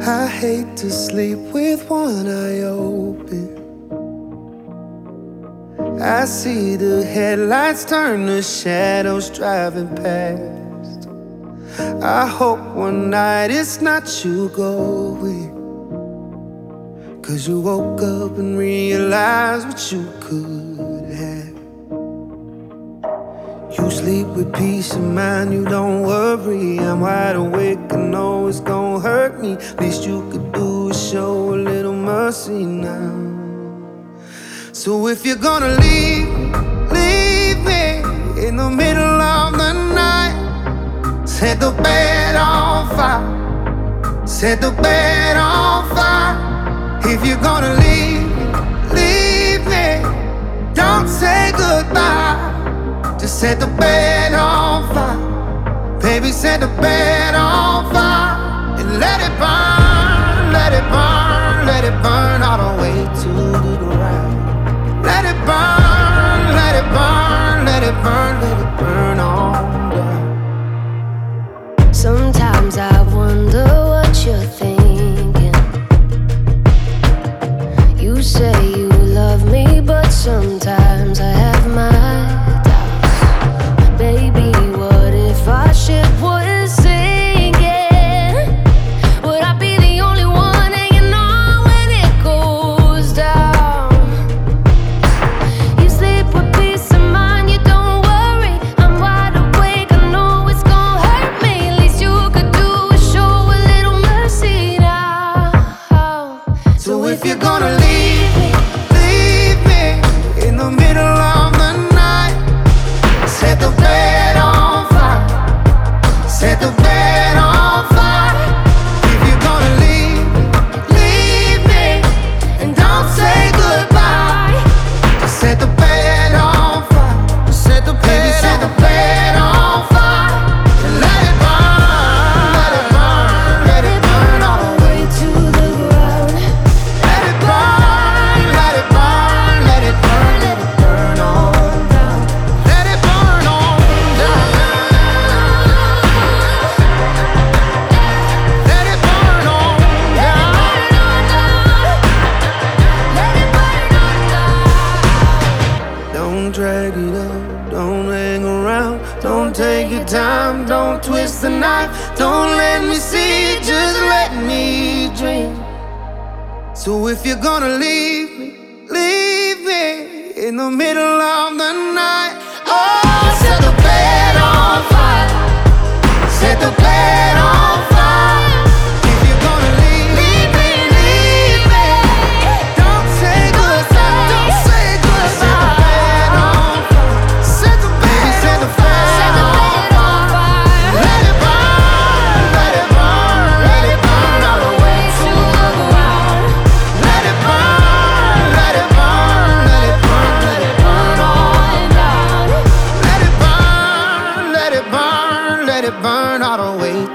I hate to sleep with one eye open. I see the headlights turn to shadows driving past. I hope one night it's not you going. Cause you woke up and realized what you could have. You sleep with peace of mind, you don't worry. I'm wide awake, and know it's hurt me. Least you could do is show a little mercy now. So if you're gonna leave, leave me in the middle of the night. Set the bed on fire. Set the bed on fire. If you're gonna leave, leave me. Don't say goodbye. Just set the bed on fire. Baby, set the bed Sometimes gonna leave me, leave me in the middle of don't hang around. Don't take your time, don't twist the knife. Don't let me see, just let me dream. So if you're gonna leave me, leave me in the middle of the night.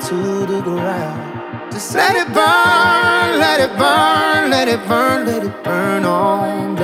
To the ground. Just let it burn, let it burn, let it burn, let it burn on